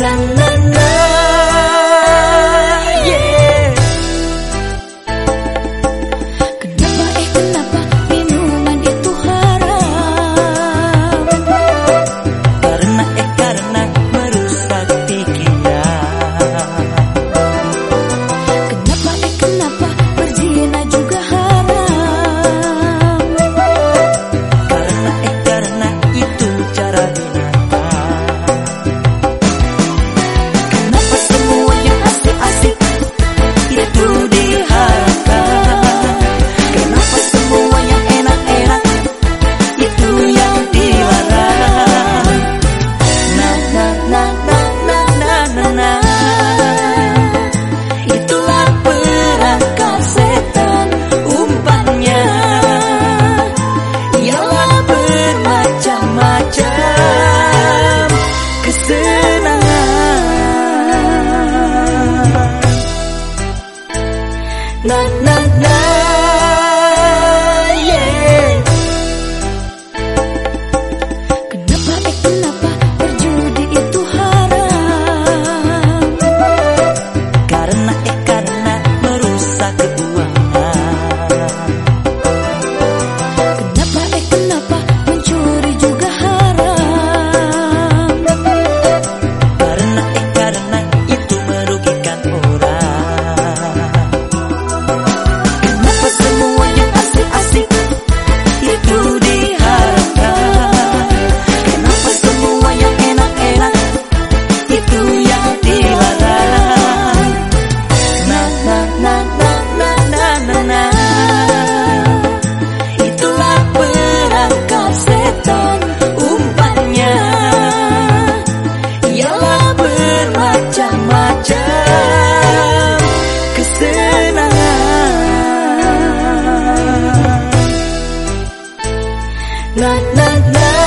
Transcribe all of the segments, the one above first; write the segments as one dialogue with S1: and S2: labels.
S1: 冷了。暖暖 na na na.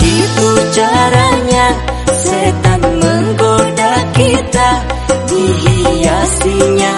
S1: begitu caranya setan menggoda kita dihiasinya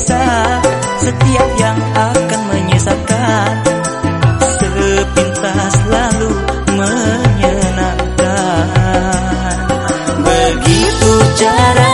S1: Setiap yang akan menyesatkan. Sepintas lalu menyenangkan. Begitu cara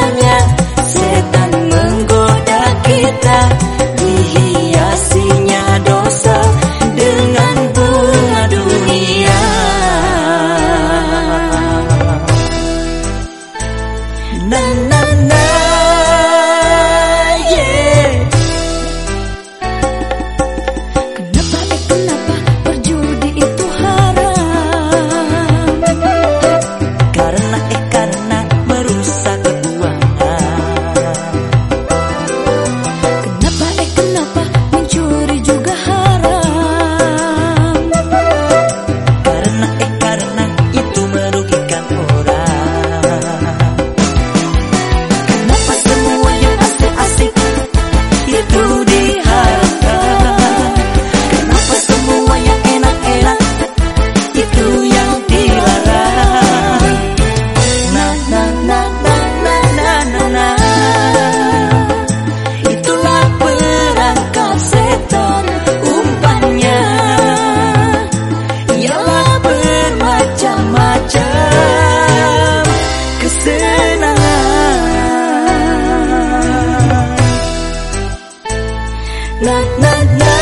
S1: na na na.